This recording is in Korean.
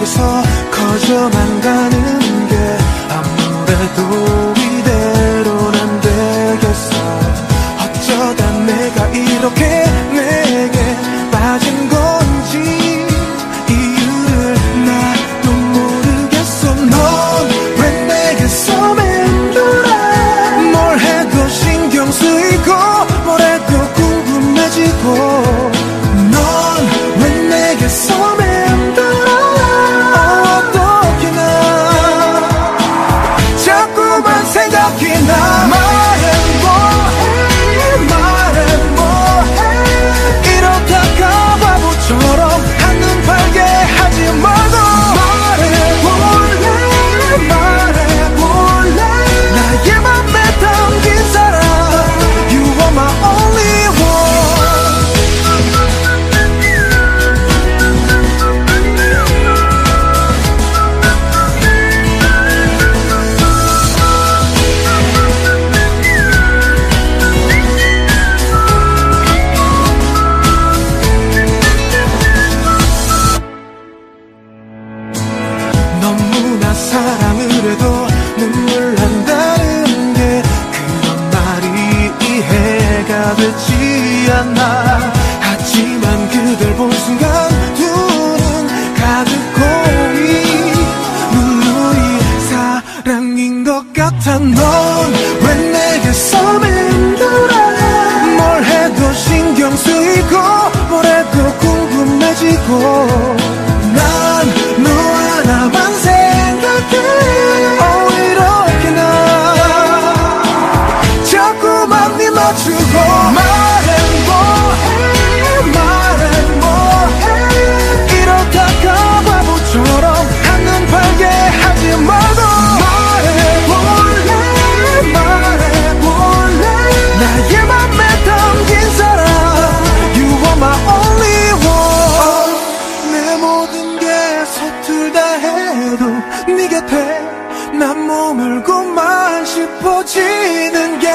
내게서 커져만 가는 게 아무래도 되지 않아. 하지만 그댈 본 순간 눈은 가득 고이 눈물이 사랑인 것 같아. 넌왜 내게 서민들아? 뭘 해도 신경 쓰이고 뭘 해도 궁금해지고. 모든 게 서툴다 해도 네 곁에 난 머물고만 싶어지는 게